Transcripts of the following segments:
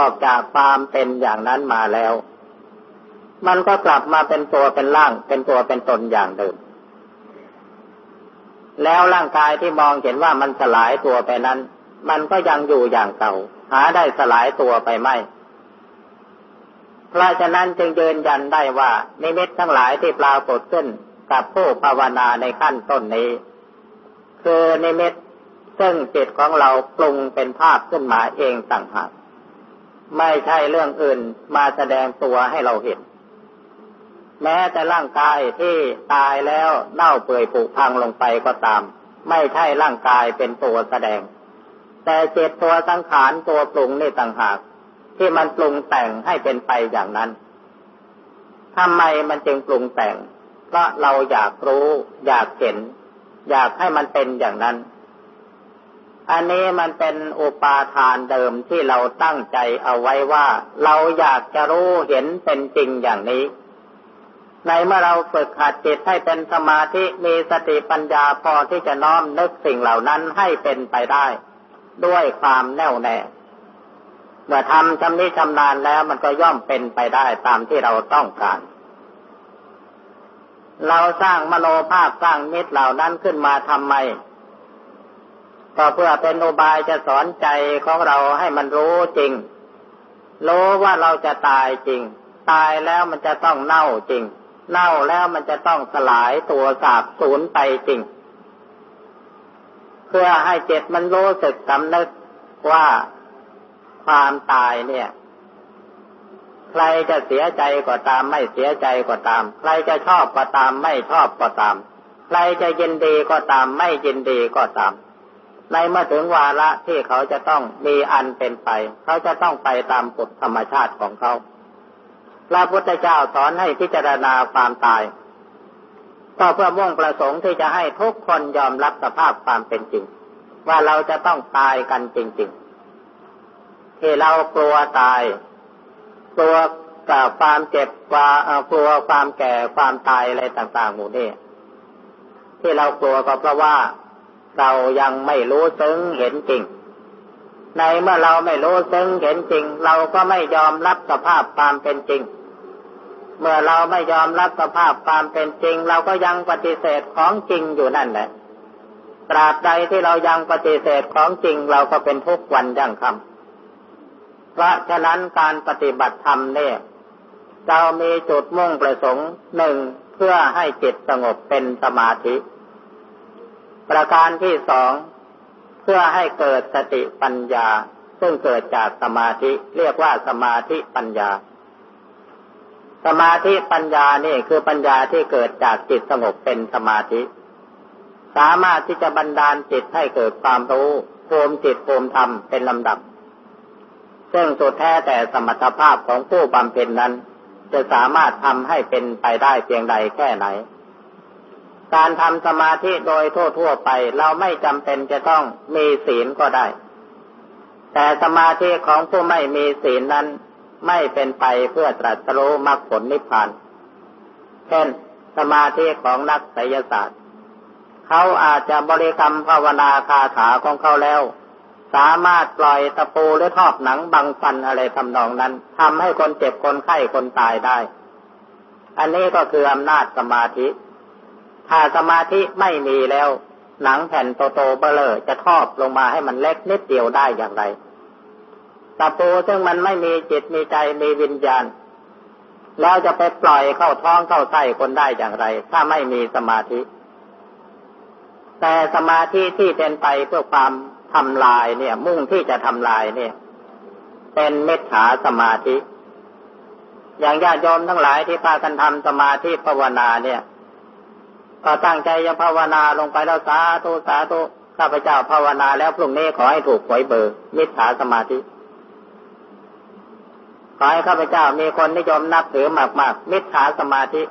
ออกจากความเป็นอย่างนั้นมาแล้ว มันก็กลับมาเป็นตัวเป็นร่าง เป็นตัวเป็นตนอย่างเดิม แล้วร่างกายที่มองเห็นว่ามันสลายตัวไปนั้น มันก็ยังอยู่อย่างเก่า หาได้สลายตัวไปไม่เพราะฉะนั้นจึงยืนยันได้ว่า นิมิตทั้งหลายที่ปรากฏขึ้นกับผู้ภาวนาในขั้นต้นนี้ คือนิมิตซึ่งจิตของเราปรุงเป็นภาพขึ้นมาเองต่างหาก ไม่ใช่เรื่องอื่นมาแสดงตัวให้เราเห็น แม้แต่ร่างกายที่ตายแล้วเน่าเปื่อยผุพังลงไปก็ตาม ไม่ใช่ร่างกายเป็นตัวแสดง แต่เจตตัวสังขารตัวปรุงนี่ต่างหาก ที่มันปรุงแต่งให้เป็นไปอย่างนั้นทำไมมันจึงปรุงแต่ง เพราะเราอยากรู้ อยากเห็น อยากให้มันเป็นอย่างนั้น อันนี้มันเป็นอุปาทานเดิมที่เราตั้งใจเอาไว้ว่า เราอยากจะรู้เห็นเป็นจริงอย่างนี้ ในเมื่อเราฝึกหัดจิตให้เป็นสมาธิมีสติปัญญาพอที่จะน้อมนึกสิ่งเหล่านั้นให้เป็นไปได้ ด้วยความแน่วแน่เมื่อทำชำนิชำนาญแล้วมันก็ย่อมเป็นไปได้ตามที่เราต้องการ เราสร้างมโนภาพสร้างมิตรเหล่านั้นขึ้นมาทำไม ก็เพื่อเป็นอุบายจะสอนใจของเราให้มันรู้จริง รู้ว่าเราจะตายจริง ตายแล้วมันจะต้องเน่าจริง เน่าแล้วมันจะต้องสลายตัวสาบสูญไปจริง เพื่อให้เจ็ตมันรู้สึกสำนึกว่าความตายเนี่ย ใครจะเสียใจก็ตาม ไม่เสียใจก็ตาม ใครจะชอบก็ตาม ไม่ชอบก็ตาม ใครจะยินดีก็ตาม ไม่ยินดีก็ตาม ในเมื่อถึงวาระที่เขาจะต้องมีอันเป็นไป เขาจะต้องไปตามกฎธรรมชาติของเขาพระพุทธเจ้าสอนให้พิจารณาความตาย ก็เพื่อมุ่งประสงค์ที่จะให้ทุกคนยอมรับสภาพความเป็นจริง ว่าเราจะต้องตายกันจริง ๆ ที่เรากลัวตาย กลัวกับความเจ็บกลัวกลัวความแก่ความตายอะไรต่างๆหมู่นี้ที่เรากลัวก็เพราะว่า เรายังไม่รู้ซึ้งเห็นจริง ในเมื่อเราไม่รู้ซึ้งเห็นจริง เราก็ไม่ยอมรับสภาพความเป็นจริง เมื่อเราไม่ยอมรับสภาพความเป็นจริง เราก็ยังปฏิเสธของจริงอยู่นั่นแหละตราบใดที่เรายังปฏิเสธของจริงเราก็เป็นทุกวันยั่งคำเพราะฉะนั้นการปฏิบัติธรรมเนี่ยเรามีจุดมุ่งประสงค์หนึ่งเพื่อให้จิตสงบเป็นสมาธิ ประการที่สองเพื่อให้เกิดสติปัญญา ซึ่งเกิดจากสมาธิเรียกว่าสมาธิปัญญา สมาธิปัญญานี่คือปัญญาที่เกิดจากจิตสงบเป็นสมาธิ สามารถที่จะบันดาลจิตให้เกิดความรู้ภูมิจิตภูมิธรรมเป็นลำดับ ซึ่งสุดแท้แต่สมรรถภาพของผู้บำเพ็ญนั้น จะสามารถทำให้เป็นไปได้เพียงใดแค่ไหน การทำสมาธิโดยทั่ว ๆ ไป เราไม่จำเป็นจะต้องมีศีลก็ได้ แต่สมาธิของผู้ไม่มีศีลนั้นไม่เป็นไปเพื่อตรัสรู้มรรคผลนิพพาน เช่น สมาธิของนักไสยศาสตร์ เขาอาจจะบริกรรมภาวนาคาถาของเขาแล้ว สามารถปล่อยตะปูหรือทอบหนังบังฟันอะไรทำนองนั้นทำให้คนเจ็บคนไข้คนตายได้ อันนี้ก็คืออำนาจสมาธิ ถ้าสมาธิไม่มีแล้ว หนังแผ่นโตโตเบลอจะทอบลงมาให้มันเล็กนิดเดียวได้อย่างไรตะปูซึ่งมันไม่มีจิตมีใจมีวิญญาณแล้วจะไปปล่อยเข้าท้องเข้าไส้คนได้อย่างไร ถ้าไม่มีสมาธิ แต่สมาธิที่เป็นไปเพื่อความทำลายเนี่ย มุ่งที่จะทำลายเนี่ย เป็นเมตถาสมาธิ อย่างญาติโยมทั้งหลายที่พากันทำสมาธิภาวนาเนี่ย ก็ตั้งใจจะภาวนาลงไปแล้วสาธุสาธุข้าพเจ้าภาวนาแล้วพรุ่งนี้ขอให้ถูกหวยเบอร์ มิจฉาสมาธิขอให้ข้าพเจ้ามีคนนิยมนับถือมากๆมิจฉาสมาธิ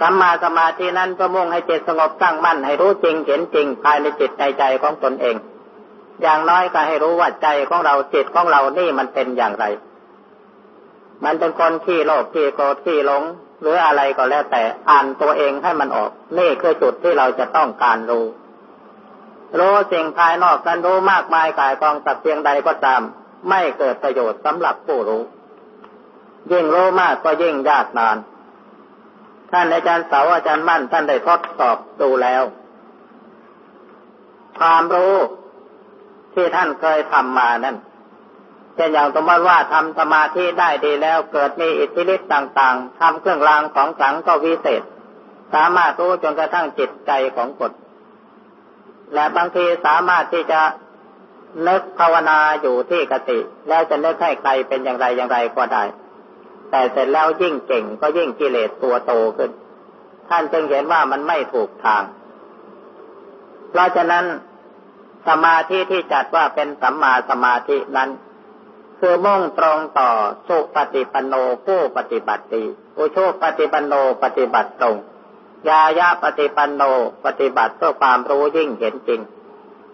สัมมาสมาธินั้นก็มุ่งให้จิตสงบตั้งมั่นให้รู้จริงเห็นจริงภายในจิตในใจของตนเอง อย่างน้อยก็ให้รู้ว่าใจของเราจิตของเรานี่มันเป็นอย่างไร มันเป็นคนขี้โลภขี้โกรธขี้หลง หรืออะไรก็แล้วแต่อ่านตัวเองให้มันออก นี่คือจุดที่เราจะต้องการรู้รู้สิ่งภายนอกกันรู้มากมายกายกองสักเพียงใดก็ตาม ไม่เกิดประโยชน์สำหรับผู้รู้ ยิ่งรู้มากก็ยิ่งยากนาน ท่านอาจารย์เสาอาจารย์มั่นท่านได้ทดสอบดูแล้ว ความรู้ที่ท่านเคยทำมานั่น เช่นอย่างสมมติว่าทำสมาธิได้ดีแล้วเกิดมีอิทธิฤทธิ์ต่างๆทำเครื่องรางของสังก็วิเศษ สามารถรู้จนกระทั่งจิตใจของกฎและบางทีสามารถที่จะนึกภาวนาอยู่ที่กติ แล้วจะนึกให้ใครเป็นอย่างไรอย่างไรก็ได้ แต่เสร็จแล้วยิ่งเก่งก็ยิ่งกิเลสตัวโตขึ้น ท่านจึงเห็นว่ามันไม่ถูกทาง เพราะฉะนั้นสมาธิที่จัดว่าเป็นสัมมาสมาธินั้น คือมุ่งตรงต่อสุปฏิปันโนผู้ปฏิบัติดีอุชุปฏิปันโนปฏิบัติตรง ยายาปฏิปันโนปฏิบัติเพื่อความรู้ยิ่งเห็นจริง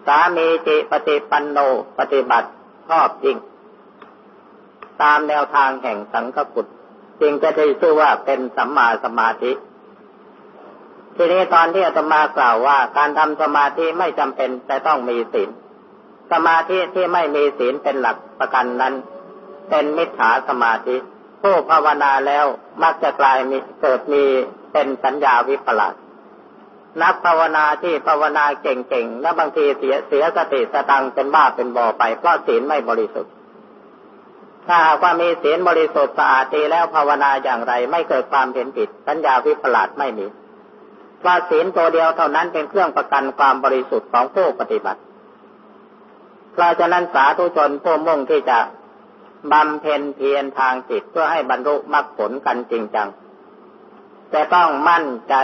สามีจิปฏิปันโนปฏิบัติชอบจริง ตามแนวทางแห่งสังฆกุศจึงจะได้ชื่อว่าเป็นสัมมาสมาธิ ทีนี้ตอนที่อาตมากล่าวว่า การทำสมาธิไม่จำเป็นแต่ต้องมีศีล สมาธิที่ไม่มีศีลเป็นหลักประกันนั้น เป็นมิจฉาสมาธิ ผู้ภาวนาแล้วมักจะกลายมีเกิดมีเป็นสัญญาวิปลาสนักภาวนาที่ภาวนาเก่งๆ และบางทีเสียเสียสติสตังเป็นบ้าเป็นบอไปเพราะศีลไม่บริสุทธิ์ ถ้าหากว่ามีศีลบริสุทธิ์สะอาดดีแล้วภาวนาอย่างไร ไม่เกิดความเห็นผิด สัญญาวิปลาสไม่มีว่าศีลตัวเดียวเท่านั้นเป็นเครื่องประกันความบริสุทธิ์ของผู้ปฏิบัติ เพราะฉะนั้นสาธุชนผู้มุ่งที่จะบำเพ็ญเพียรทางจิตเพื่อให้บรรลุมรรคผลกันจริงจังจะต้องมั่นใจ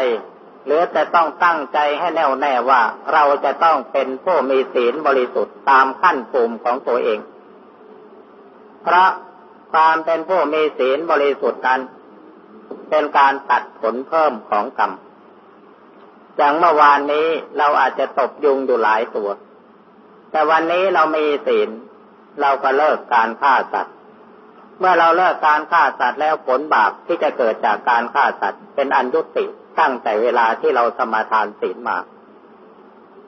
หรือจะต้องตั้งใจให้แน่วแน่ว่าเราจะต้องเป็นผู้มีศีลบริสุทธิ์ตามขั้นภูมิของตัวเอง เพราะความเป็นผู้มีศีลบริสุทธิ์นั้นเป็นการตัดผลเพิ่มของกรรมอย่างเมื่อวานนี้เราอาจจะตบยุงอยู่หลายตัว แต่วันนี้เรามีศีล เราก็เลิกการฆ่าสัตว์ เมื่อเราเลิกการฆ่าสัตว์แล้วผลบาปที่จะเกิดจากการฆ่าสัตว์ เป็นอันยุติตั้งแต่เวลาที่เราสมาทานศีลมา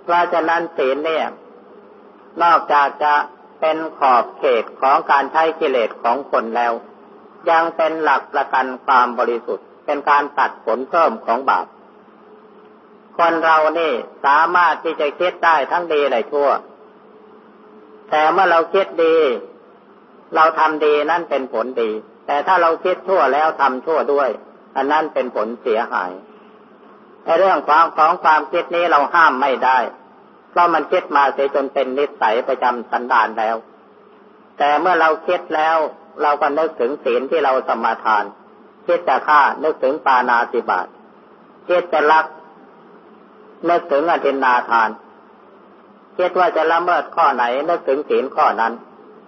เพราะฉะนั้นศีลเนี่ย นอกจากจะเป็นขอบเขตของการใช้กิเลสของคนแล้ว ยังเป็นหลักประกันความบริสุทธิ์ เป็นการตัดผลเพิ่มของบาปคนเรานี่สามารถที่จะคิดได้ทั้งดีและชั่ว แต่เมื่อเราคิดดี เราทำดีนั่นเป็นผลดี แต่ถ้าเราคิดชั่วแล้วทำชั่วด้วย อันนั้นเป็นผลเสียหายในเรื่องความของความคิดนี้เราห้ามไม่ได้ เพราะมันคิดมาเสียจนเป็นนิสัยประจำสันดานแล้ว แต่เมื่อเราคิดแล้ว เราก็นึกถึงศีลที่เราสมาทานคิดจะฆ่านึกถึงปานาติบาตคิดจะรักนึกถึงอธินาทาน คิดว่าจะละเมิดข้อไหนนึกถึงศีลข้อนั้น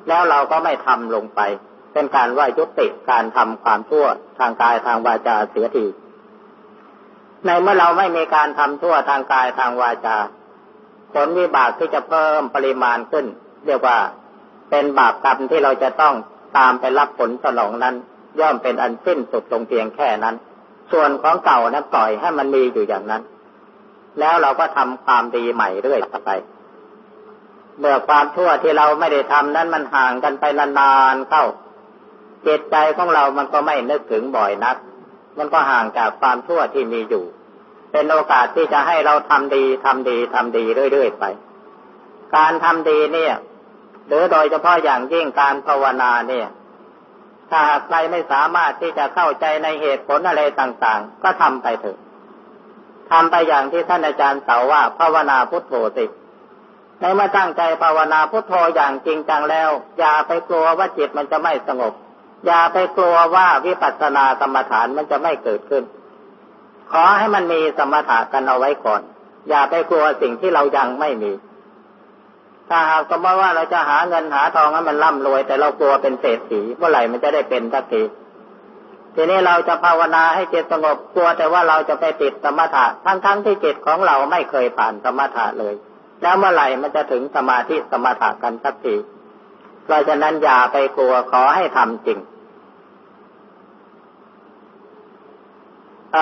แล้วเราก็ไม่ทำลงไป เป็นการว่ายุติการทำความชั่วทางกายทางวาจาเสียทีในเมื่อเราไม่มีการทำชั่วทางกายทางวาจา ผลวิบากที่จะเพิ่มปริมาณขึ้น เรียกว่าเป็นบาปกรรมที่เราจะต้องตามไปรับผลสนองนั้น ย่อมเป็นอันสิ้นสุดลงเพียงแค่นั้น ส่วนของเก่านั้นปล่อยให้มันมีอยู่อย่างนั้น แล้วเราก็ทำความดีใหม่เรื่อยไป เมื่อความชั่วที่เราไม่ได้ทำนั้นมันห่างกันไปนานๆเข้าจิตใจของเรามันก็ไม่นึกถึงบ่อยนัก มันก็ห่างจากความชั่วที่มีอยู่ เป็นโอกาสที่จะให้เราทำดีทำดีทำดีเรื่อยๆไป การทำดีเนี่ย หรือโดยเฉพาะอย่างยิ่งการภาวนาเนี่ย ถ้าหากใครไม่สามารถที่จะเข้าใจในเหตุผลอะไรต่างๆ ก็ทำไปเถอะทำไปอย่างที่ท่านอาจารย์เสาว่าภาวนาพุทโธสิ ในเมื่อตั้งใจภาวนาพุทโธอย่างจริงจังแล้ว อย่าไปกลัวว่าจิตมันจะไม่สงบ อย่าไปกลัวว่าวิปัสสนากรรมฐานมันจะไม่เกิดขึ้น ขอให้มันมีสมถะกันเอาไว้ก่อน อย่าไปกลัวสิ่งที่เรายังไม่มี ถ้าหากสมมติว่าเราจะหาเงินหาทองให้มันร่ำรวย แต่เรากลัวเป็นเศรษฐีเมื่อไหร่มันจะได้เป็นสักทีทีนี้เราจะภาวนาให้จิตสงบกลัวแต่ว่าเราจะไปติดสมถะทั้งๆทที่จิตของเราไม่เคยผ่านสมถะเลย แล้วเมื่อไหร่มันจะถึงสมาธิสมถะกันสักทีเพราะฉะนั้นอย่าไปกลัวขอให้ทำจริงอ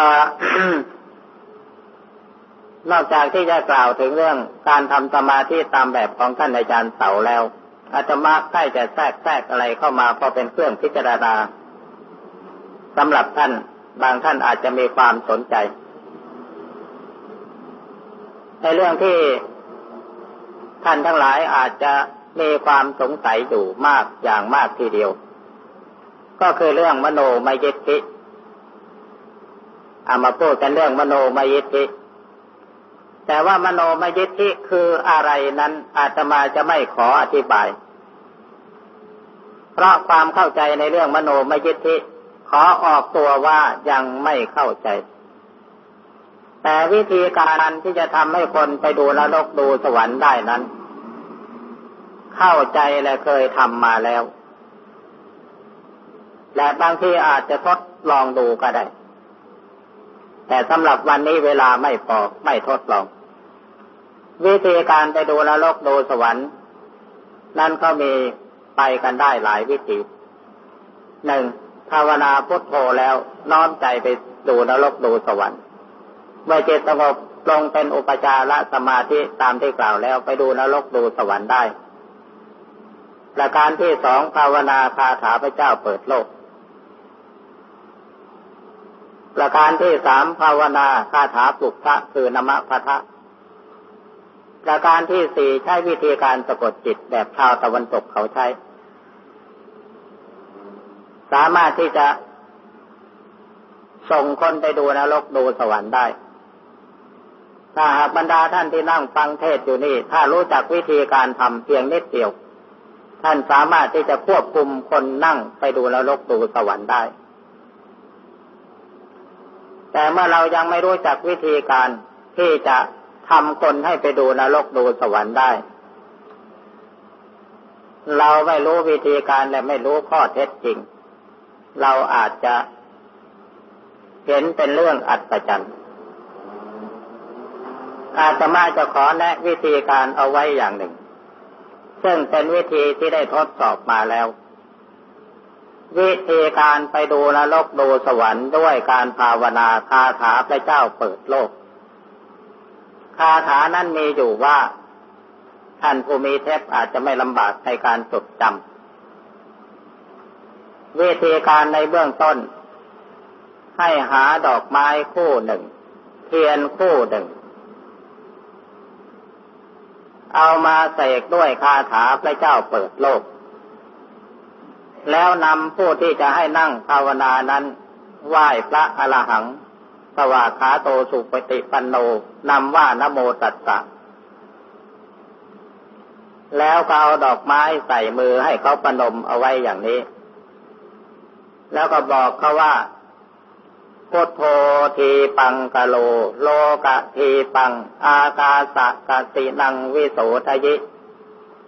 นอกจากที่จะกล่าวถึงเรื่องการทำสมาธิตามแบบของท่านอาจารย์เสาแล้ว อาตมาใกล้จะแทรกแทรกอะไรเข้ามาพอเป็นเครื่องพิจารณาสำหรับท่านบางท่านอาจจะมีความสนใจ ในเรื่องที่ ท่านทั้งหลายอาจจะมีความสงสัยอยู่มากอย่างมากทีเดียว ก็คือเรื่องมโนมยิทธิเอามาพูดกันเรื่องมโนมยิทธิแต่ว่ามโนมยิทธิคืออะไรนั้นอาตมาจะไม่ขออธิบาย เพราะความเข้าใจในเรื่องมโนมยิทธิขอออกตัวว่ายังไม่เข้าใจ แต่วิธีการที่จะทำให้คนไปดูนรกดูสวรรค์ได้นั้น เข้าใจและเคยทำมาแล้ว และบางทีอาจจะทดลองดูก็ได้ แต่สำหรับวันนี้เวลาไม่พอไม่ทดลอง วิธีการไปดูนรกดูสวรรค์ นั่นก็มีไปกันได้หลายวิธีหนึ่งภาวนาพุทโธแล้วน้อมใจไปดูนรกดูสวรรค์ เมื่อจิตสงบลงเป็นอุปจารสมาธิตามที่กล่าวแล้วไปดูนรกดูสวรรค์ได้ ประการที่สองภาวนาคาถาพระเจ้าเปิดโลก ประการที่สามภาวนาคาถาปลุกพระคือนมะพะทะประการที่สี่ใช้วิธีการสะกดจิตแบบชาวตะวันตกเขาใช้ สามารถที่จะส่งคนไปดูนรกดูสวรรค์ได้ ถ้าหากบรรดาท่านที่นั่งฟังเทศอยู่นี่ ถ้ารู้จักวิธีการทำเพียงนิดเดียว ท่านสามารถที่จะควบคุมคนนั่งไปดูนรกดูสวรรค์ได้ แต่เมื่อเรายังไม่รู้จักวิธีการที่จะทำคนให้ไปดูนรกดูสวรรค์ได้ เราไม่รู้วิธีการและไม่รู้ข้อเท็จจริง เราอาจจะเห็นเป็นเรื่องอัศจรรย์ อาตมาจะขอแนะวิธีการเอาไว้อย่างหนึ่ง ซึ่งเป็นวิธีที่ได้ทดสอบมาแล้ว วิธีการไปดูนรกดูสวรรค์ด้วยการภาวนาคาถาพระเจ้าเปิดโลก คาถานั้นมีอยู่ว่าท่านผู้มีเทพอาจจะไม่ลำบากในการจดจำวิธีการในเบื้องต้น ให้หาดอกไม้คู่หนึ่งเทียนคู่หนึ่ง เอามาเสกด้วยคาถาพระเจ้าเปิดโลก แล้วนำผู้ที่จะให้นั่งภาวนานั้น ไหว้พระอรหังสวาขาโตสุปฏิปันโนนำว่านโมตัสสะแล้วก็เอาดอกไม้ใส่มือให้เขาประนมเอาไว้อย่างนี้ แล้วก็บอกเขาว่า พุทโธทีปังกะโล โลกะทีปัง อากาสะกตินังวิโสทยิ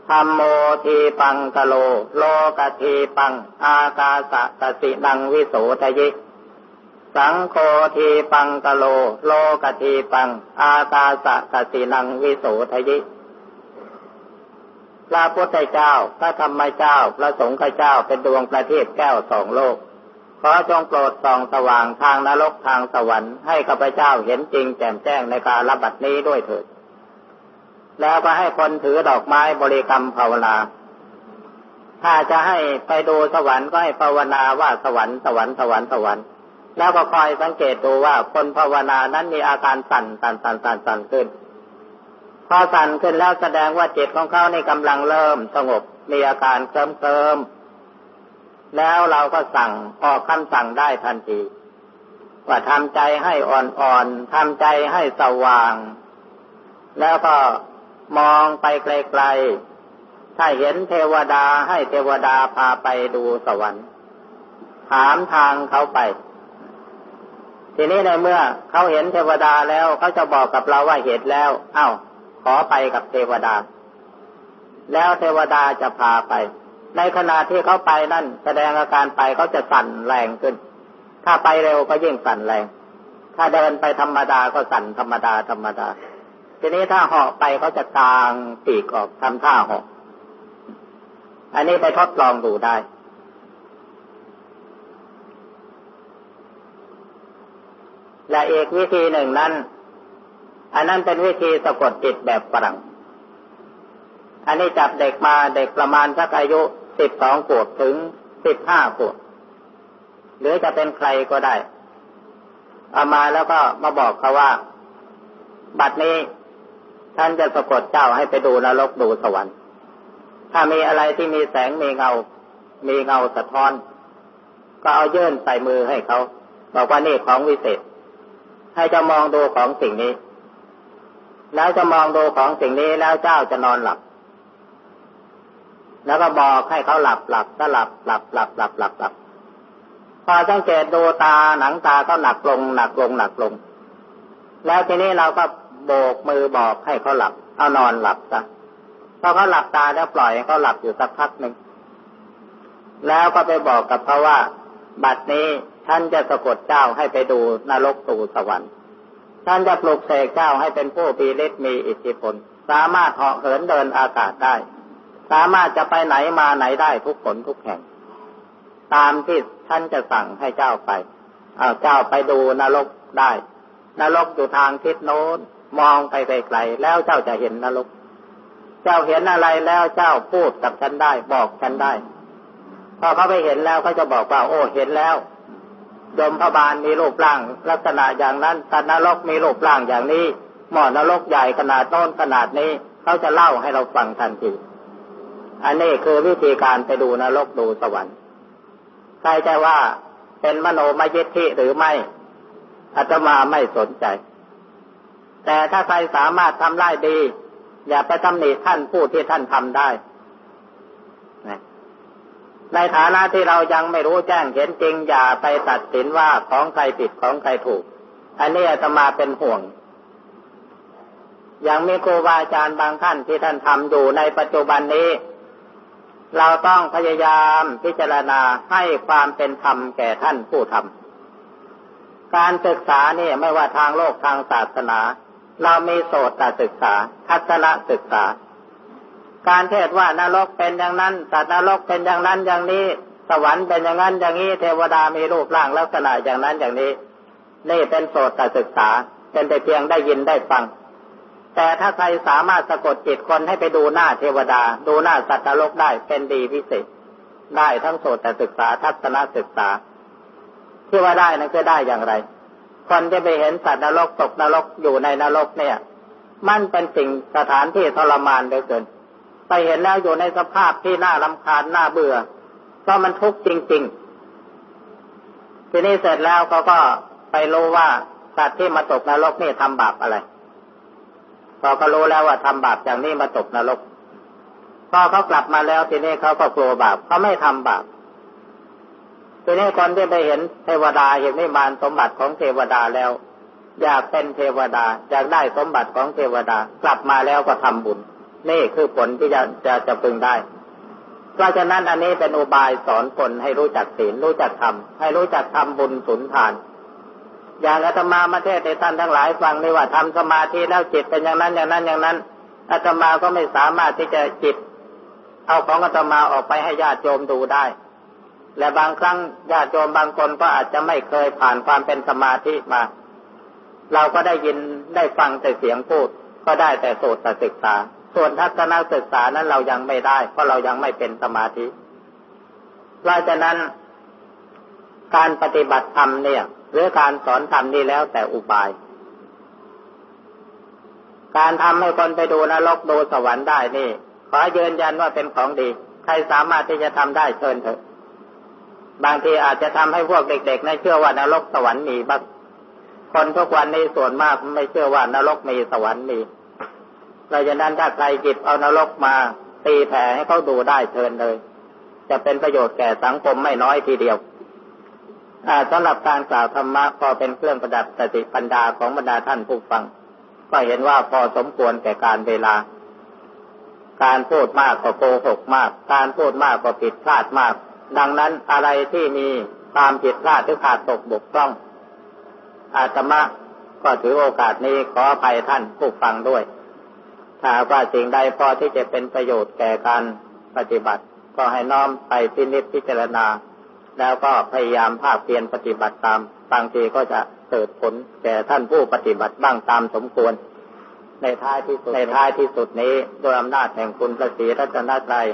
ธรรมโมทีปังกะโล โลกะทีปัง อากาสะกตินังวิโสทยิ สังโฆทีปังกะโล โลกะทีปัง อากาสะกตินังวิโสทยิพระพุทธเจ้า พระธรรมเจ้า พระสงฆ์เจ้าเป็นดวงประทีปแก้วสองโลก ขอจงโปรดส่องสว่างทางนรกทางสวรรค์ให้ข้าพเจ้าเห็นจริงแจ่มแจ้งในการรับบัดนี้ด้วยเถิด แล้วก็ให้คนถือดอกไม้บริกรรมภาวนา ถ้าจะให้ไปดูสวรรค์ก็ให้ภาวนาว่าสวรรค์สวรรค์สวรรค์สวรรค์ แล้วก็คอยสังเกตดูว่าคนภาวนานั้นมีอาการสั่นสั่นสั่นสั่นสั่นขึ้น พอสั่นขึ้นแล้วแสดงว่าจิตของเขาในกำลังเริ่มสงบมีอาการเคลิ้มเคลิม แล้วเราก็สั่งออกคำสั่งได้ทันที ว่าทำใจให้อ่อนๆทำใจให้สว่าง แล้วก็มองไปไกลๆ ถ้าเห็นเทวดาให้เทวดาพาไปดูสวรรค์ ถามทางเขาไป ทีนี้ในเมื่อเขาเห็นเทวดาแล้วเขาจะบอกกับเราว่าเห็นแล้ว เอา้า ขอไปกับเทวดา แล้วเทวดาจะพาไป ในขณะที่เขาไปนั่น แสดงอาการไปเขาจะสั่นแรงขึ้น ถ้าไปเร็วก็ยิ่งสั่นแรง ถ้าเดินไปธรรมดาก็สั่นธรรมดาธรรมดา ทีนี้ถ้าเหาะไปเขาจะกางปีกออกทำท่าเหาะอันนี้ไปทดลองดูได้ และเอกวิธีหนึ่งนั้น อันนั้นเป็นวิธีสะกดจิตแบบฝรั่งอันนี้จับเด็กมาเด็กประมาณสักอายุ สิบสองขวบถึงสิบห้าขวบหรือจะเป็นใครก็ได้ เอามาแล้วก็มาบอกเขาว่า บัดนี้ท่านจะสะกดเจ้าให้ไปดูนรกดูสวรรค์ ถ้ามีอะไรที่มีแสงมีเงา มีเงาสะท้อน ก็เอายื่นใส่มือให้เขา บอกว่านี่ของวิเศษ ให้จะมองดูของสิ่งนี้ แล้วจะมองดูของสิ่งนี้แล้วเจ้าจะนอนหลับ แล้วก็บอกให้เขาหลับหลับก็หลับหลับหลับหลับหลับหลับพอสังเกตดูตาหนังตาก็หนักลงหนักลงหนักลง แล้วทีนี้เราก็โบกมือบอกให้เขาหลับ เอานอนหลับซะพอเขาหลับตาแล้วปล่อยให้เขาหลับอยู่สักพักหนึ่งแล้วก็ไปบอกกับเขาว่า บัดนี้ท่านจะสะกดเจ้าให้ไปดูนรกตูสวรรค์ท่านจะปลุกเสกเจ้าให้เป็นผู้ปีฤทธิ์มีอิทธิพล สามารถเหาะเหินเดินอากาศได้ สามารถจะไปไหนมาไหนได้ทุกคนทุกแห่ง ตามที่ท่านจะสั่งให้เจ้าไปเอาเจ้าไปดูนรกได้ นรกอยู่ทางทิศโน้นมองไปไกลๆแล้วเจ้าจะเห็นนรก เจ้าเห็นอะไรแล้วเจ้าพูดกับฉันได้ บอกฉันได้ พอเขาไปเห็นแล้วเขาจะบอกว่า โอ้เห็นแล้วยมพบาลมีรูปร่าง ลักษณะอย่างนั้นสัตว์นรกมีรูปร่างอย่างนี้ หมอนรกใหญ่ขนาดโน้นขนาดนี้ เขาจะเล่าให้เราฟังทันที อันนี้คือวิธีการไปดูนรกดูสวรรค์ใครจะว่าเป็นมโนมยิทธิหรือไม่อาตมาไม่สนใจ แต่ถ้าใครสามารถทำได้ดี อย่าไปตำหนิท่านผู้ที่ท่านทำได้ ในฐานะที่เรายังไม่รู้แจ้งเห็นจริง อย่าไปตัดสินว่าของใครผิดของใครถูก อันนี้อาตมาเป็นห่วง อย่างมีครูบาอาจารย์บางท่านที่ท่านทำอยู่ในปัจจุบันนี้ เราต้องพยายามพิจารณาให้ความเป็นธรรมแก่ท่านผู้ทำการศึกษาเนี่ยไม่ว่าทางโลกทางศาสนา เรามีโสตศึกษา ทัศนศึกษา การเทศว่านรกเป็นอย่างนั้นสัตว์นรกเป็นอย่างนั้นอย่างนี้ สวรรค์เป็นอย่างนั้นอย่างนี้เทวดามีรูปร่างลักษณะอย่างนั้นอย่างนี้ นี่เป็นโสตศึกษาเป็นแต่เพียงได้ยินได้ฟัง แต่ถ้าใครสามารถสะกดจิตคนให้ไปดูหน้าเทวดา ดูหน้าสัตว์นรกได้เป็นดีพิเศษ ได้ทั้งโสตศึกษาทัศนศึกษา ที่ว่าได้นั้นคือได้อย่างไร คนที่ไปเห็นสัตว์นรกตกนรกอยู่ในนรกเนี่ย มันเป็นสิ่งสถานที่ทรมานเหลือเกิน ไปเห็นแล้วอยู่ในสภาพที่น่าลำคาญน่าเบื่อเพราะมันทุกข์จริง ๆ ทีนี้เสร็จแล้วเขาก็ไปรู้ว่าสัตว์ที่มาตกนรกนี่ทำบาปอะไร พอเขารู้แล้วว่าทำบาปอย่างนี้มาตกนรก พอเขากลับมาแล้วทีนี้เขาก็กลัวบาปเขาไม่ทำบาปทีนี้คนที่ไปเห็นเทวดาเห็นนิมานสมบัติของเทวดาแล้ว อยากเป็นเทวดาอยากได้สมบัติของเทวดา กลับมาแล้วก็ทำบุญ นี่คือผลที่จะจะจะพึงได้ เพราะฉะนั้นอันนี้เป็นอุบายสอนคนให้รู้จักศีลรู้จักทำให้รู้จักทำบุญสุนทาน อย่างอาตมามาเทศในท่านทั้งหลายฟังนี่ว่าทำสมาธิแล้วจิตเป็นอย่างนั้นอย่างนั้นอย่างนั้นอาตมาก็ไม่สามารถที่จะจิต เอาของอาตมาออกไปให้ญาติโยมดูได้ และบางครั้งญาติโยมบางคนก็อาจจะไม่เคยผ่านความเป็นสมาธิมา เราก็ได้ยินได้ฟังแต่เสียงพูด ก็ได้แต่โสตศึกษา ส่วนทัศนศึกษานั้นเรายังไม่ได้ เพราะเรายังไม่เป็นสมาธิ เพราะฉะนั้น การปฏิบัติธรรมเนี่ย หรือการสอนธรรมนี่แล้วแต่อุบาย การทำให้คนไปดูนรกดูสวรรค์ได้นี่ ขอยืนยันว่าเป็นของดี ใครสามารถที่จะทำได้เชิญเถอะ บางทีอาจจะทำให้พวกเด็กๆในเชื่อว่านรกสวรรค์มีบ้างคนทุกวันนี้ส่วนมากไม่เชื่อว่านรกมีสวรรค์มีเพราะฉะนั้นถ้าใครจิบเอานรกมาตีแผ่ให้เขาดูได้เชิญเลย จะเป็นประโยชน์แก่สังคมไม่น้อยทีเดียว สำหรับการกล่าวธรรมะพอเป็นเครื่องประดับสติปัญญาของบรรดาท่านผู้ฟัง ก็เห็นว่าพอสมควรแก่การเวลา การพูดมากก็โกหกมาก การพูดมากก็ผิดพลาดมาก ดังนั้นอะไรที่มีความผิดพลาดหรือขาดตกบกพร่อง อาตมะก็ถือโอกาสนี้ขออภัยท่านผู้ฟังด้วย ถ้าว่าสิ่งใดพอที่จะเป็นประโยชน์แก่การปฏิบัติ ก็ให้น้อมไปพินิจพิจารณา แล้วก็พยายามภาคเพียรปฏิบัติตาม บางทีก็จะเกิดผลแก่ท่านผู้ปฏิบัติบ้างตามสมควร ในท้ายที่สุดในท้ายที่สุดนี้โดยอำนาจแห่งคุณพระศรีรัตนตรัย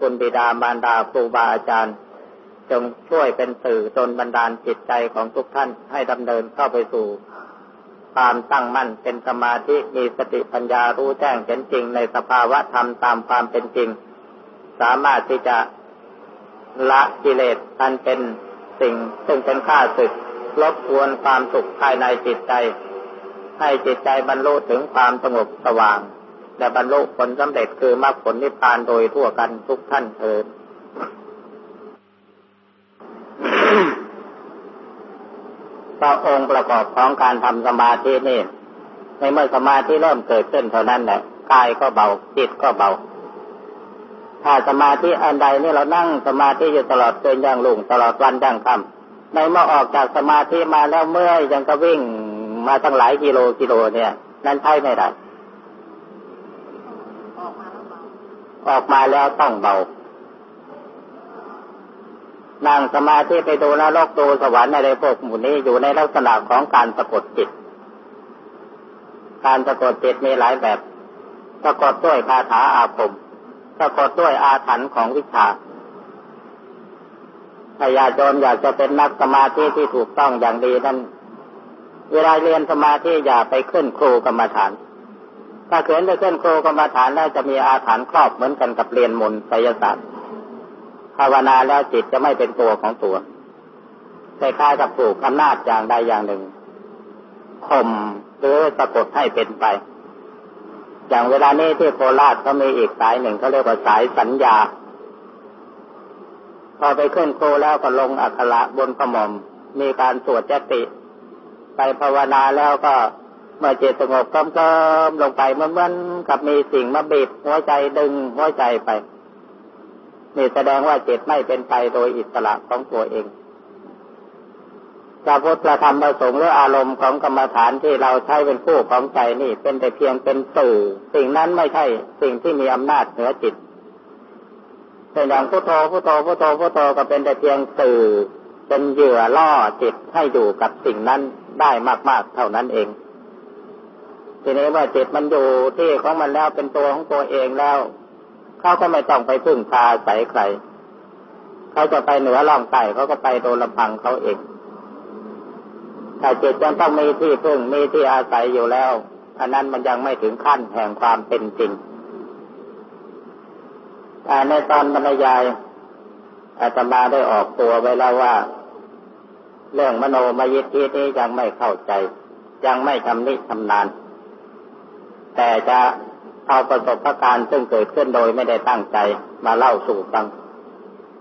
คุณบิดามารดาครูบาอาจารย์ จงช่วยเป็นสื่อจนบันดาลจิตใจของทุกท่านให้ดำเนินเข้าไปสู่ความตั้งมั่นเป็นสมาธิมีสติปัญญารู้แจ้งเห็นจริงในสภาวะธรรมตามความเป็นจริง สามารถที่จะ ละกิเลสอันเป็นสิ่งซึ่งเป็นข้าศึกลบกวนความสุขภายในจิตใจ ให้จิตใจบรรลุถึงความสงบสว่าง และบรรลุผลสำเร็จคือมรรคผลนิพพานโดยทั่วกันทุกท่านเถิดพระองค์ประกอบของการทำสมาธินี่ในเมื่อสมาธิเริ่มเกิดขึ้นเท่านั้นแหละกายก็เบาจิตก็เบา ถ้าสมาธิอันใดนี่เรานั่งสมาธิอยู่ตลอดเดินย่างลุงตลอดวันย่างค่ำในเมื่อออกจากสมาธิมาแล้วเมื่อยยังก็วิ่งมาตั้งหลายกิโลกิโลเนี่ย นั่นใช่ไม่ได้ออกมาแล้วต้องเบา นั่งสมาธิไปดูนรกดูสวรรค์อะไรพวกหมู่นี้อยู่ในลักษณะของการสะกดจิต การสะกดจิตมีหลายแบบ สะกดด้วยคาถาอาคม สะกดด้วยอาถรรพ์ของวิชาถ้าญาติโยมอยากจะเป็นนักสมาธิที่ถูกต้องอย่างดีนั้น เวลาเรียนสมาธิอย่าไปขึ้นครูกรรมฐาน ถ้าเขินไปขึ้นครูกรรมฐานแล้วจะมีอาถรรพ์ครอบเหมือนกันกับเรียนมนต์ไสยศาสตร์ภาวนาแล้วจิตจะไม่เป็นตัวของตัวคล้ายๆกับถูกอำนาจอย่างใดอย่างหนึ่งข่มหรือสะกดให้เป็นไป อย่างเวลานี้ที่โคราชก็มีอีกสายหนึ่งเขาเรียกว่าสายสัญญา พอไปขึ้นโคแล้วก็ลงอักขระบนกระหม่อม มีการสวดจติ ไปภาวนาแล้วก็เมื่อจิตสงบเกิมลงไปมันเหมือนกับมีสิ่งมาบีบหัวใจดึงหัวใจไป นี่แสดงว่าจิตไม่เป็นไปโดยอิสระของตัวเอง ระพุทธธรรมประสงค์หรืออารมณ์ของกรรมฐานที่เราใช้เป็นผู้ของใจนี่ เป็นแต่เพียงเป็นสื่อ สิ่งนั้นไม่ใช่สิ่งที่มีอำนาจเหนือจิตเช่นอย่างพุทโธพุทโธพุทโธพุทโธก็เป็นแต่เพียงสื่อ เป็นเหยื่อล่อจิตให้อยู่กับสิ่งนั้นได้มาก ๆ เท่านั้นเอง ทีนี้ว่าจิตมันอยู่ที่ของมันแล้วเป็นตัวของตัวเองแล้วเขาก็ไม่ต้องไปพึ่งพาใส่ใครเขาจะไปเหนือล่องใต้เขาก็ไปโดยลำพังเขาเอง แต่จิตยังต้องมีที่พึ่งมีที่อาศัยอยู่แล้ว อันนั้นมันยังไม่ถึงขั้นแห่งความเป็นจริงแต่ในตอนบรรยายอาตมาได้ออกตัวไว้แล้วว่า เรื่องมโนมยิทธินี้ยังไม่เข้าใจ ยังไม่ทำนิชำนาญแต่จะเอาประสบการณ์ซึ่งเกิดขึ้นโดยไม่ได้ตั้งใจมาเล่าสู่ฟัง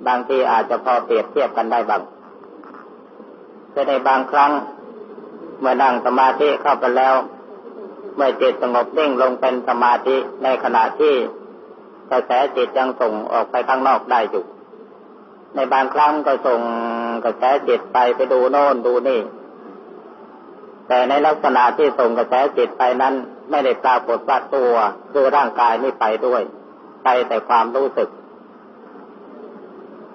บางทีอาจจะพอเปรียบเทียบกันได้บ้างแต่ในบางครั้ง เมื่อนั่งสมาธิเข้าไปแล้ว เมื่อจิตสงบนิ่งลงเป็นสมาธิในขณะที่กระแสจิตยังส่งออกไปข้างนอกได้อยู่ ในบางครั้งก็ส่งกระแสจิตไปไปดูโน่นดูนี่ แต่ในลักษณะที่ส่งกระแสจิตไปนั้น ไม่ได้ปรากฏว่าตัวคือร่างกายนี่ไปด้วย ไปแต่ความรู้สึก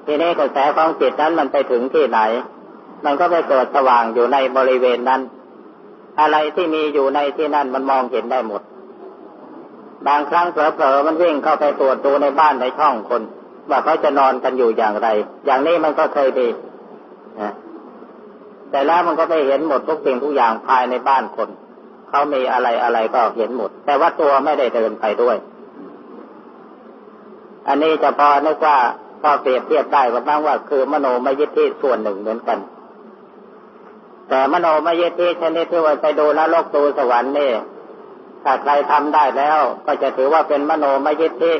ทีนี้กระแสของจิตนั้นมันไปถึงที่ไหน มันก็ไปเกิดสว่างอยู่ในบริเวณนั้น อะไรที่มีอยู่ในที่นั่นมันมองเห็นได้หมด บางครั้งเผลอๆมันวิ่งเข้าไปตรวจดูในบ้านในช่องคน ว่าเขาจะนอนกันอยู่อย่างไร อย่างนี้มันก็เคยดีนะแต่แล้วมันก็ไปเห็นหมดทุกสิ่งทุกอย่างภายในบ้านคน เขามีอะไรอะไรก็เห็นหมด แต่ว่าตัวไม่ได้เดินไปด้วย อันนี้จะพอนึกว่าพอเปรียบเทียบได้ก็บ้างว่าคือมโนมยิทธิส่วนหนึ่งเหมือนกัน แต่มโนมยิทธิชนิดที่ว่าไปดูนรกดูสวรรค์นี่ถ้าใครทำได้แล้วก็จะถือว่าเป็นมโนมยิทธิ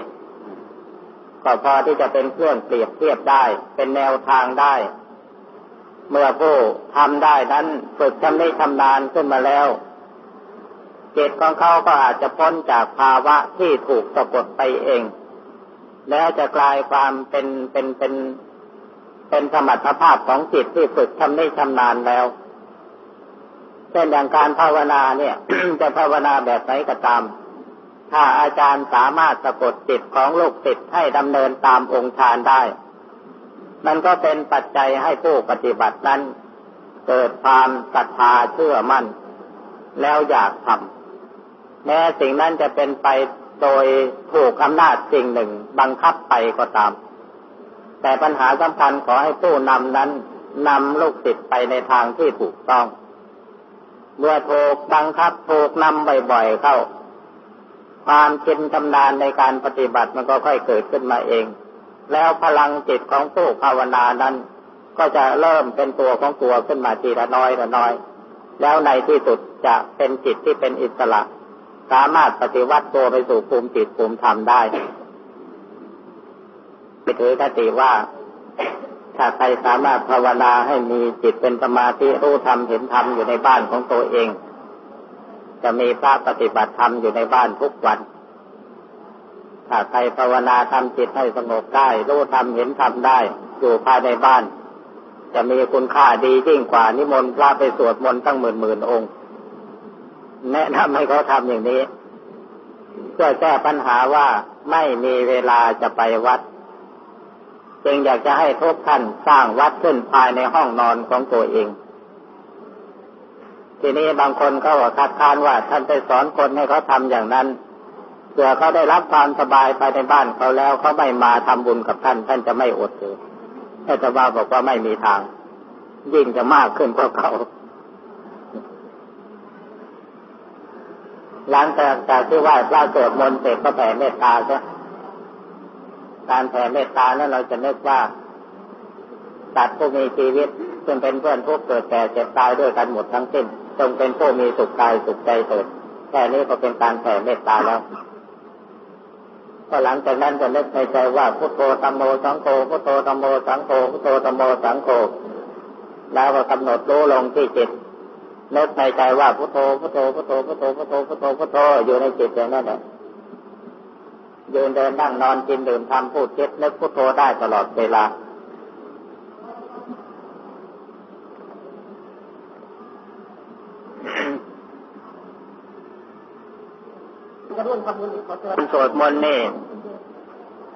ก็พอที่จะเป็นเครื่องเปรียบเทียบได้ เป็นแนวทางได้ เมื่อผู้ทำได้นั้นฝึกชำนิชำนาญขึ้นมาแล้วจิตของเขาก็อาจจะพ้นจากภาวะที่ถูกสะกดไปเอง แล้วจะกลายความเป็นเป็นเป็น เป็นสมรรถภาพของจิตที่ฝึกทำได้ชำนาญแล้ว เช่นอย่างการภาวนาเนี่ย จะภาวนาแบบไหนก็ตาม ถ้าอาจารย์สามารถสะกดจิตของลูกศิษย์ให้ดำเนินตามองค์ฌานได้ มันก็เป็นปัจจัยให้ผู้ปฏิบัตินั้น เกิดความศรัทธาเชื่อมั่น แล้วอยากทำแม้สิ่งนั้นจะเป็นไปโดยถูกอำนาจสิ่งหนึ่งบังคับไปก็ตาม แต่ปัญหาสำคัญขอให้ผู้นำนั้นนำลูกศิษย์ไปในทางที่ถูกต้อง เมื่อถูกบังคับถูกนำบ่อยๆเข้า ความชินชำนาญในการปฏิบัติมันก็ค่อยเกิดขึ้นมาเอง แล้วพลังจิตของผู้ภาวนานั้น ก็จะเริ่มเป็นตัวของตัวขึ้นมาทีละน้อยละน้อย แล้วในที่สุดจะเป็นจิตที่เป็นอิสระ สามารถปฏิวัติตัวไปสู่ภูมิจิตภูมิธรรมได้ไปถือคติว่า ถ้าใครสามารถภาวนาให้มีจิตเป็นสมาธิรู้ธรรมเห็นธรรมอยู่ในบ้านของตัวเอง จะมีพระปฏิบัติธรรมอยู่ในบ้านทุกวัน ถ้าใครภาวนาทำจิตให้สงบได้รู้ธรรมเห็นธรรมได้ อยู่ภายในบ้าน จะมีคุณค่าดียิ่งกว่านิมนต์พระไปสวดมนต์ตั้งหมื่นหมื่นองค์ แนะนำให้เขาทำอย่างนี้ เพื่อแก้ปัญหาว่าไม่มีเวลาจะไปวัด จึงอยากจะให้ทุกท่านสร้างวัดขึ้นภายในห้องนอนของตัวเอง ทีนี้บางคนเขาคัดค้านว่าท่านไปสอนคนให้เขาทำอย่างนั้นเผื่อเขาได้รับความสบายภายในบ้านเขาแล้วเขาไม่มาทำบุญกับท่าน ท่านจะไม่อดเลยท่านจะว่าบอกว่าไม่มีทาง ยิ่งจะมากขึ้นกว่าเขาหลังจากจากที่ไหว้พระสวดมนต์เสร็จก็แผ่เมตตาใช่ การแผ่เมตตานั้นเราจะนึกว่าสัตว์ผู้มีชีวิตซึ่งเป็นเพื่อนทุกเกิดแก่เจ็บตายด้วยกันหมดทั้งสิ้นจงเป็นผู้มีสุขกายสุขใจเกิดแค่นี้ก็เป็นการแผ่เมตตาแล้วก็หลังจากนั้นจะนึกในใจว่าพุทโธธรรมโมสังโฆพุทโธธรรมโมสังโฆพุทโธธรรมโมสังโฆแล้วก็กำหนดรู้ลงที่จิตนึกในใจว่าพุทโธพุทโธพุทโธพุทโธพุทโธพุทโธพุทโธอยู่ในจิตอย่างนั้นแหละ ยืนเดินนั่งนอนกินดื่มทำพูดคิดนึกพุทโธได้ตลอดเวลา สวดมนต์นี่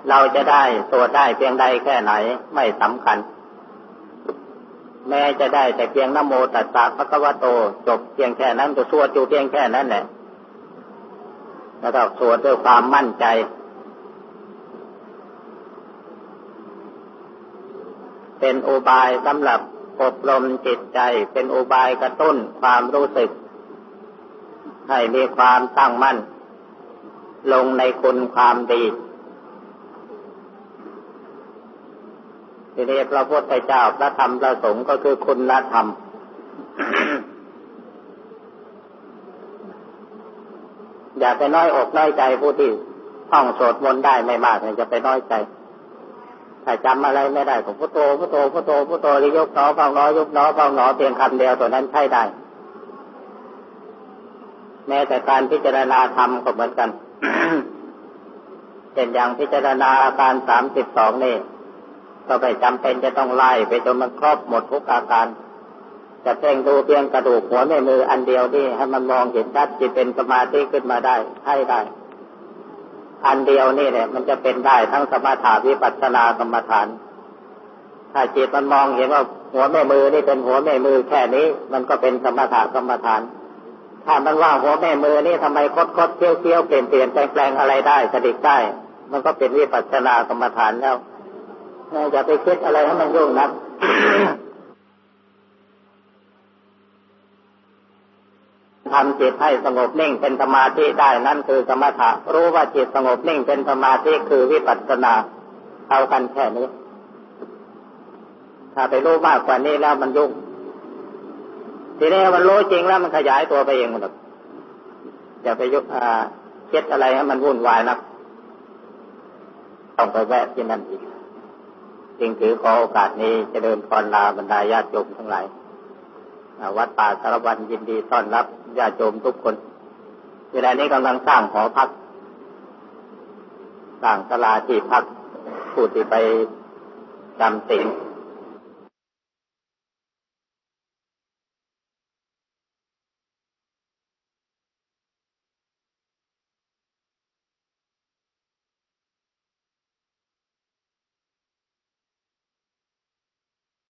เราจะได้สวดได้เพียงใดแค่ไหนไม่สำคัญ แม้จะได้แต่เพียงนโมตัสสะพระกวโต จบเพียงแค่นั้นก็สวดอยู่เพียงแค่นั้นแหละแล้วก็สวดด้วยความมั่นใจ เป็นอุบายสำหรับอบรมจิตใจ เป็นอุบายกระตุ้นความรู้สึก ให้มีความตั้งมั่น ลงในคุณความดีทีนี้พระพุทธเจ้าพระธรรมพระสงฆ์ก็คือคุณธรรม อย่าไปน้อยอกน้อยใจผู้ที่ท่องโสดมนต์ได้ไม่มากเลยจะไปน้อยใจ ถ้าจำอะไรไม่ได้ก็พุทโธพุทโธพุทโธพุทโธหรือยกหนอฟังหนอยกหนอฟังหนอเพียงคำเดียวตัวนั้นใช่ได้ แม้แต่การพิจารณาธรรมก็เหมือนกันเช่นอย่างพิจารณาอาการสามสิบสองนี่ก็ไปจำเป็นจะต้องไล่ไปจนมันครอบหมดทุกอาการจะเพ่งดูเพียงกระดูกหัวแม่มืออันเดียวนี่ให้มันมองเห็นชัดจิตเป็นสมาธิขึ้นมาได้ให้ได้ อันเดียวนี่เนี่ยมันจะเป็นได้ทั้งสมถาวิปัสสนากรรมฐาน ถ้าจิตมันมองเห็นว่าหัวแม่มือนี่เป็นหัวแม่มือแค่นี้ มันก็เป็นสมถะกรรมฐาน ถ้ามันว่าหัวแม่มือนี่ทำไมคดคดเคี้ยวเคี้ยวเปลี่ยนเปลี่ยนแปลงแปลงอะไรได้สดิกได้ มันก็เป็นวิปัสสนากรรมฐานแล้วอย่าไปคิดอะไรให้มันยุ่งนัก ทำจิตให้สงบนิ่งเป็นสมาธิได้นั่นคือสมถะรู้ว่าจิตสงบนิ่งเป็นสมาธิคือวิปัสสนาเอากันแค่นี้ ถ้าไปรู้มากกว่านี้แล้วมันยุ่งทีนี้มันรู้จริงแล้วมันขยายตัวไปเองหมดอย่าไปยุอ่าคิดอะไรให้มันวุ่นวายนักต้องไปแวะที่นั่นอีกจึงถือขอโอกาสนี้จะเดินพรลาบรรดาญาติโยมทั้งหลาย วัดป่าสารวันยินดีต้อนรับญาติโยมทุกคน เวลานี้กำลังสร้างหอพัก สร้างศาลาที่พักผู้ที่ไปจำศีล